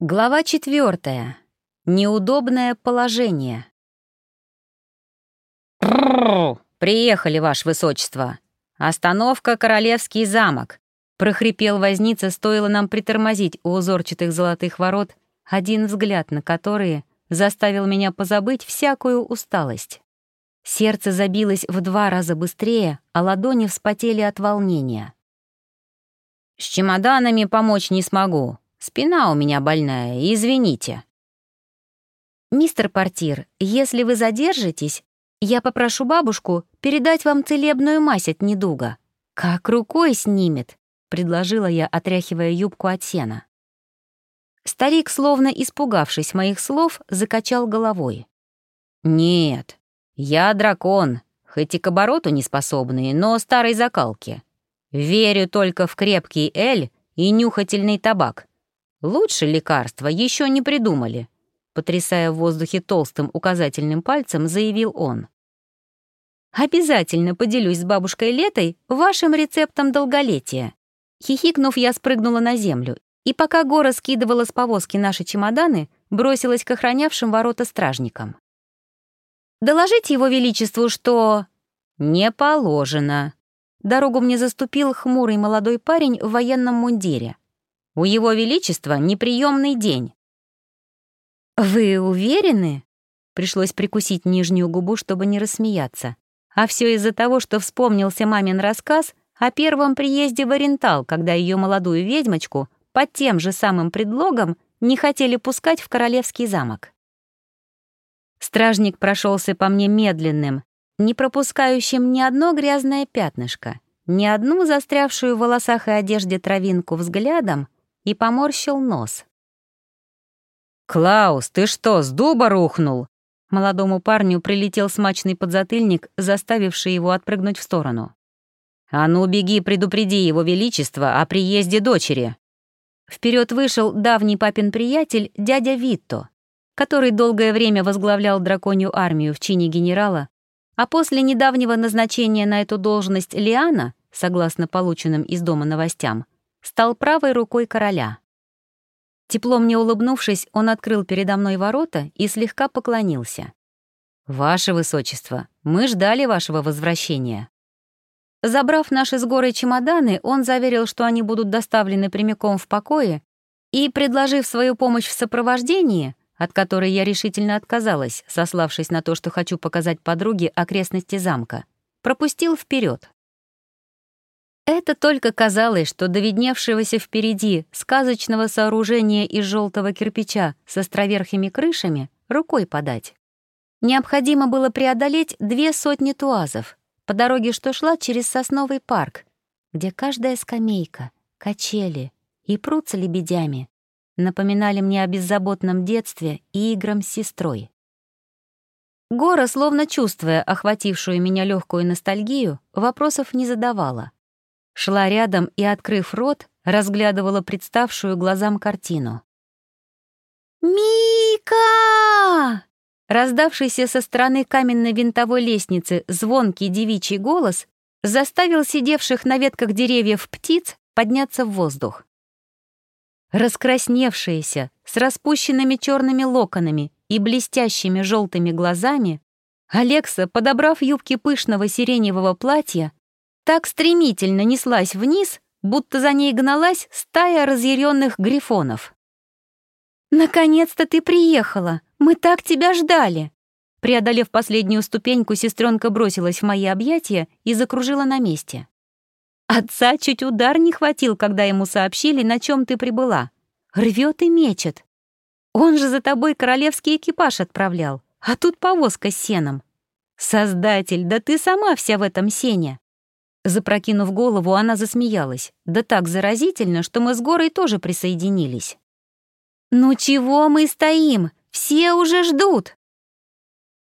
Глава четвертая. Неудобное положение. «Приехали, ваше высочество. Остановка Королевский замок», — прохрипел возница, стоило нам притормозить у узорчатых золотых ворот, один взгляд на которые заставил меня позабыть всякую усталость. Сердце забилось в два раза быстрее, а ладони вспотели от волнения. «С чемоданами помочь не смогу», Спина у меня больная, извините». «Мистер Портир, если вы задержитесь, я попрошу бабушку передать вам целебную мазь от недуга. Как рукой снимет», — предложила я, отряхивая юбку от сена. Старик, словно испугавшись моих слов, закачал головой. «Нет, я дракон, хоть и к обороту не способный, но старой закалки. Верю только в крепкий эль и нюхательный табак. Лучше лекарства еще не придумали», — потрясая в воздухе толстым указательным пальцем, заявил он. «Обязательно поделюсь с бабушкой Летой вашим рецептом долголетия». Хихикнув, я спрыгнула на землю, и пока Гора скидывала с повозки наши чемоданы, бросилась к охранявшим ворота стражникам. «Доложите его величеству, что...» «Не положено». Дорогу мне заступил хмурый молодой парень в военном мундире. У Его Величества неприемный день». «Вы уверены?» Пришлось прикусить нижнюю губу, чтобы не рассмеяться. А все из-за того, что вспомнился мамин рассказ о первом приезде в Орентал, когда ее молодую ведьмочку под тем же самым предлогом не хотели пускать в королевский замок. Стражник прошелся по мне медленным, не пропускающим ни одно грязное пятнышко, ни одну застрявшую в волосах и одежде травинку взглядом, и поморщил нос. «Клаус, ты что, с дуба рухнул?» Молодому парню прилетел смачный подзатыльник, заставивший его отпрыгнуть в сторону. «А ну, беги, предупреди его величество о приезде дочери!» Вперед вышел давний папин приятель, дядя Витто, который долгое время возглавлял драконью армию в чине генерала, а после недавнего назначения на эту должность Лиана, согласно полученным из дома новостям, стал правой рукой короля. Тепло мне улыбнувшись, он открыл передо мной ворота и слегка поклонился. «Ваше Высочество, мы ждали вашего возвращения». Забрав наши с горой чемоданы, он заверил, что они будут доставлены прямиком в покое, и, предложив свою помощь в сопровождении, от которой я решительно отказалась, сославшись на то, что хочу показать подруге окрестности замка, пропустил вперед. Это только казалось, что до видневшегося впереди сказочного сооружения из желтого кирпича с островерхими крышами рукой подать. Необходимо было преодолеть две сотни туазов по дороге, что шла через сосновый парк, где каждая скамейка, качели и пруд с лебедями напоминали мне о беззаботном детстве и играм с сестрой. Гора, словно чувствуя охватившую меня легкую ностальгию, вопросов не задавала — шла рядом и, открыв рот, разглядывала представшую глазам картину. «Мика!» Раздавшийся со стороны каменной винтовой лестницы звонкий девичий голос заставил сидевших на ветках деревьев птиц подняться в воздух. Раскрасневшаяся, с распущенными черными локонами и блестящими желтыми глазами, Алекса, подобрав юбки пышного сиреневого платья, так стремительно неслась вниз, будто за ней гналась стая разъяренных грифонов. «Наконец-то ты приехала! Мы так тебя ждали!» Преодолев последнюю ступеньку, сестренка бросилась в мои объятия и закружила на месте. Отца чуть удар не хватил, когда ему сообщили, на чем ты прибыла. Рвет и мечет. Он же за тобой королевский экипаж отправлял, а тут повозка с сеном. Создатель, да ты сама вся в этом сене. Запрокинув голову, она засмеялась, да так заразительно, что мы с Горой тоже присоединились. «Ну чего мы стоим? Все уже ждут!»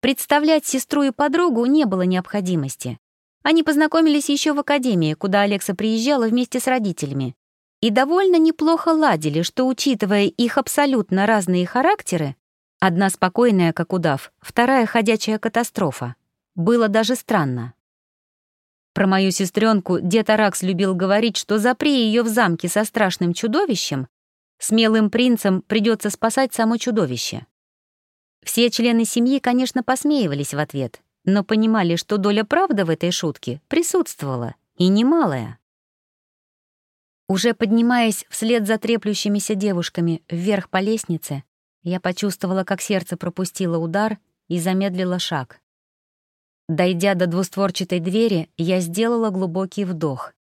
Представлять сестру и подругу не было необходимости. Они познакомились еще в академии, куда Алекса приезжала вместе с родителями, и довольно неплохо ладили, что, учитывая их абсолютно разные характеры, одна спокойная, как удав, вторая ходячая катастрофа, было даже странно. Про мою сестренку дед Аракс любил говорить, что запри ее в замке со страшным чудовищем, Смелым принцам придется спасать само чудовище. Все члены семьи, конечно, посмеивались в ответ, но понимали, что доля правды в этой шутке присутствовала, и немалая. Уже поднимаясь вслед за треплющимися девушками вверх по лестнице, я почувствовала, как сердце пропустило удар и замедлило шаг. Дойдя до двустворчатой двери, я сделала глубокий вдох.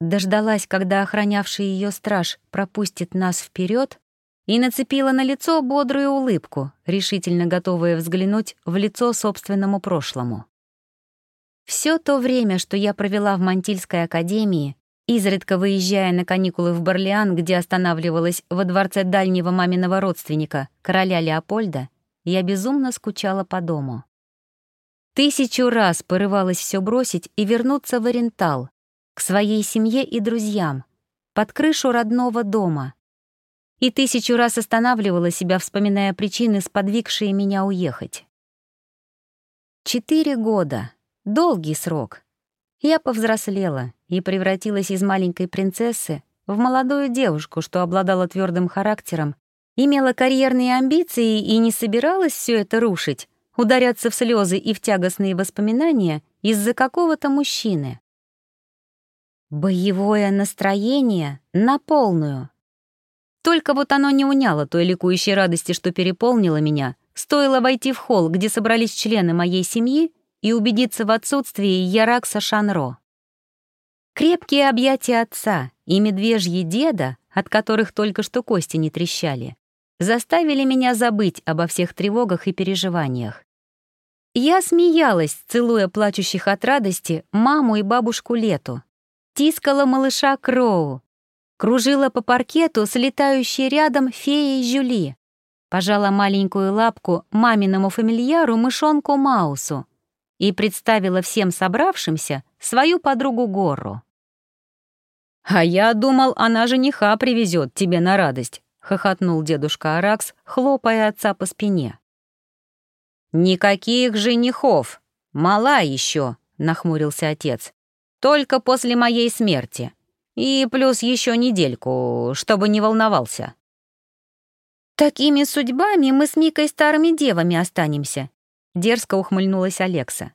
Дождалась, когда охранявший ее страж пропустит нас вперед, и нацепила на лицо бодрую улыбку, решительно готовая взглянуть в лицо собственному прошлому. Все то время, что я провела в Мантильской академии, изредка выезжая на каникулы в Барлиан, где останавливалась во дворце дальнего маминого родственника, короля Леопольда, я безумно скучала по дому. Тысячу раз порывалась все бросить и вернуться в Орентал, к своей семье и друзьям, под крышу родного дома — и тысячу раз останавливала себя, вспоминая причины, сподвигшие меня уехать. Четыре года. Долгий срок. Я повзрослела и превратилась из маленькой принцессы в молодую девушку, что обладала твердым характером, имела карьерные амбиции и не собиралась все это рушить, ударяться в слезы и в тягостные воспоминания из-за какого-то мужчины. Боевое настроение на полную. Только вот оно не уняло той ликующей радости, что переполнило меня, стоило войти в холл, где собрались члены моей семьи, и убедиться в отсутствии Яракса Шанро. Крепкие объятия отца и медвежьи деда, от которых только что кости не трещали, заставили меня забыть обо всех тревогах и переживаниях. Я смеялась, целуя плачущих от радости маму и бабушку Лету, тискала малыша Кроу, кружила по паркету с летающей рядом феей Жюли, пожала маленькую лапку маминому фамильяру мышонку Маусу и представила всем собравшимся свою подругу Гору. «А я думал, она жениха привезет тебе на радость», — хохотнул дедушка Аракс, хлопая отца по спине. «Никаких женихов! Мала еще!» — нахмурился отец. «Только после моей смерти. И плюс еще недельку, чтобы не волновался. «Такими судьбами мы с Микой старыми девами останемся», — дерзко ухмыльнулась Алекса.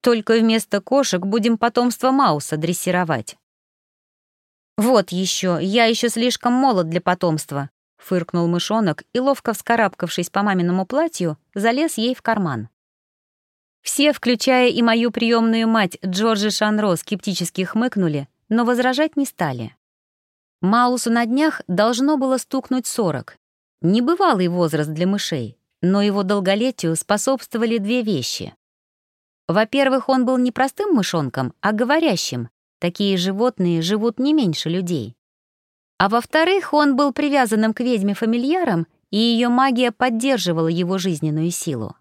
«Только вместо кошек будем потомство Мауса дрессировать». «Вот еще, я еще слишком молод для потомства», — фыркнул мышонок и, ловко вскарабкавшись по маминому платью, залез ей в карман. Все, включая и мою приемную мать Джорджи Шанро, скептически хмыкнули, но возражать не стали. Маусу на днях должно было стукнуть 40. Небывалый возраст для мышей, но его долголетию способствовали две вещи. Во-первых, он был не простым мышонком, а говорящим. Такие животные живут не меньше людей. А во-вторых, он был привязанным к ведьме-фамильярам, и ее магия поддерживала его жизненную силу.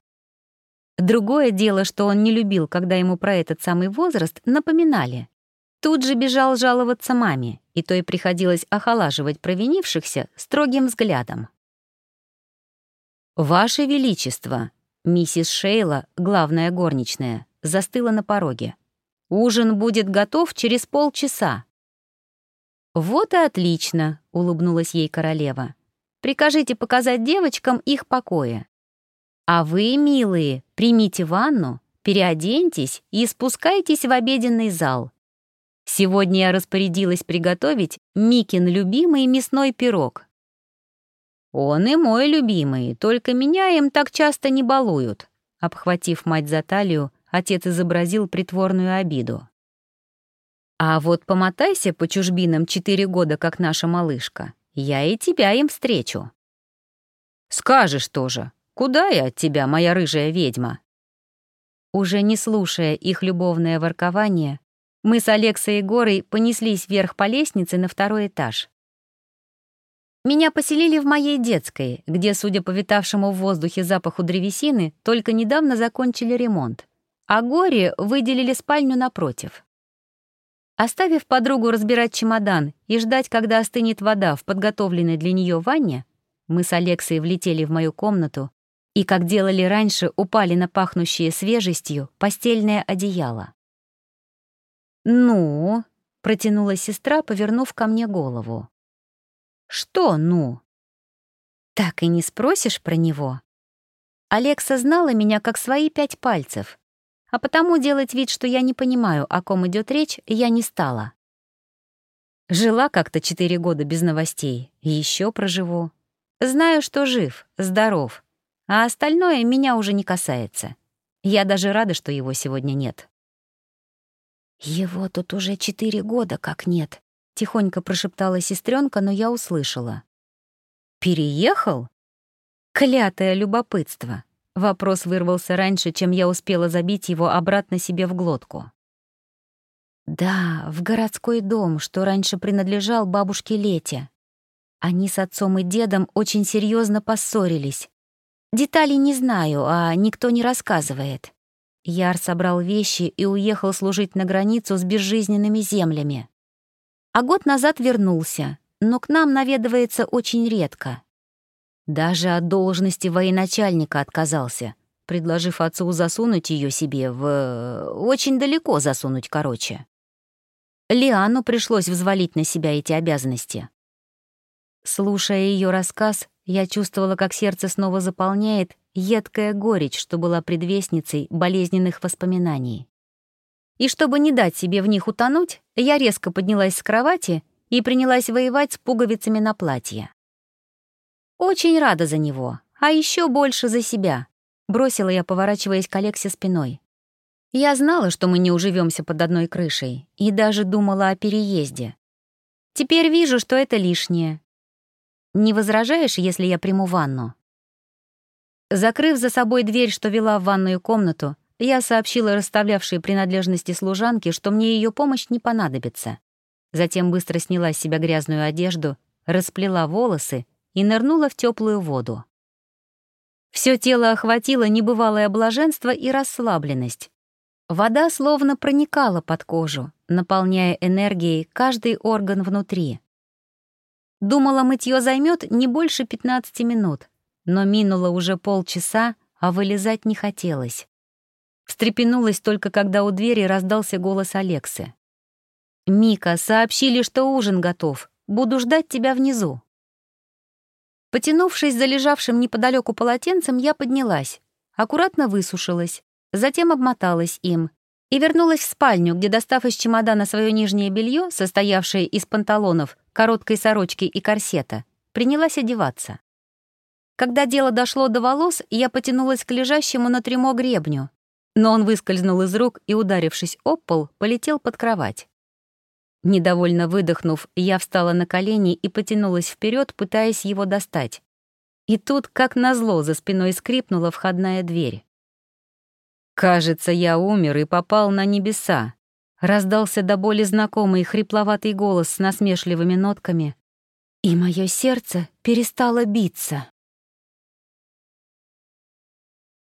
Другое дело, что он не любил, когда ему про этот самый возраст напоминали. Тут же бежал жаловаться маме, и той приходилось охолаживать провинившихся строгим взглядом. «Ваше Величество!» Миссис Шейла, главная горничная, застыла на пороге. «Ужин будет готов через полчаса». «Вот и отлично», — улыбнулась ей королева. «Прикажите показать девочкам их покоя. А вы, милые, примите ванну, переоденьтесь и спускайтесь в обеденный зал. Сегодня я распорядилась приготовить Микин любимый мясной пирог. Он и мой любимый, только меня им так часто не балуют. Обхватив мать за талию, отец изобразил притворную обиду. А вот помотайся по чужбинам четыре года, как наша малышка. Я и тебя им встречу. Скажешь тоже, куда я от тебя, моя рыжая ведьма? Уже не слушая их любовное воркование, мы с Алексой и Горой понеслись вверх по лестнице на второй этаж. Меня поселили в моей детской, где, судя по витавшему в воздухе запаху древесины, только недавно закончили ремонт, а Горе выделили спальню напротив. Оставив подругу разбирать чемодан и ждать, когда остынет вода в подготовленной для нее ванне, мы с Алексой влетели в мою комнату и, как делали раньше, упали на пахнущее свежестью постельное одеяло. «Ну?» — протянула сестра, повернув ко мне голову. «Что «ну»?» «Так и не спросишь про него?» Алекса знала меня как свои пять пальцев, а потому делать вид, что я не понимаю, о ком идет речь, я не стала. Жила как-то четыре года без новостей, еще проживу. Знаю, что жив, здоров, а остальное меня уже не касается. Я даже рада, что его сегодня нет. «Его тут уже четыре года как нет», — тихонько прошептала сестренка, но я услышала. «Переехал?» Клятое любопытство. Вопрос вырвался раньше, чем я успела забить его обратно себе в глотку. Да, в городской дом, что раньше принадлежал бабушке Лете. Они с отцом и дедом очень серьезно поссорились. Деталей не знаю, а никто не рассказывает. Яр собрал вещи и уехал служить на границу с безжизненными землями. А год назад вернулся, но к нам наведывается очень редко. Даже от должности военачальника отказался, предложив отцу засунуть ее себе в... очень далеко засунуть, короче. Лиану пришлось взвалить на себя эти обязанности. Слушая ее рассказ, я чувствовала, как сердце снова заполняет едкая горечь, что была предвестницей болезненных воспоминаний. И чтобы не дать себе в них утонуть, я резко поднялась с кровати и принялась воевать с пуговицами на платье. Очень рада за него, а еще больше за себя, бросила я, поворачиваясь к Алексе спиной. Я знала, что мы не уживемся под одной крышей, и даже думала о переезде. Теперь вижу, что это лишнее. Не возражаешь, если я приму ванну? Закрыв за собой дверь, что вела в ванную комнату, я сообщила расставлявшей принадлежности служанке, что мне ее помощь не понадобится. Затем быстро сняла с себя грязную одежду, расплела волосы и нырнула в теплую воду. Все тело охватило небывалое блаженство и расслабленность. Вода словно проникала под кожу, наполняя энергией каждый орган внутри. Думала, мытье займет не больше 15 минут, но минуло уже полчаса, а вылезать не хотелось. Встрепенулась только, когда у двери раздался голос Алексы. «Мика, сообщили, что ужин готов. Буду ждать тебя внизу». Потянувшись за лежавшим неподалеку полотенцем, я поднялась, аккуратно высушилась, затем обмоталась им и вернулась в спальню, где, достав из чемодана свое нижнее белье, состоявшее из панталонов, короткой сорочки и корсета, принялась одеваться. Когда дело дошло до волос, я потянулась к лежащему на трюмо гребню, но он выскользнул из рук и, ударившись об пол, полетел под кровать. Недовольно выдохнув, я встала на колени и потянулась вперед, пытаясь его достать. И тут, как назло, за спиной скрипнула входная дверь. «Кажется, я умер и попал на небеса», — раздался до боли знакомый хрипловатый голос с насмешливыми нотками, и мое сердце перестало биться.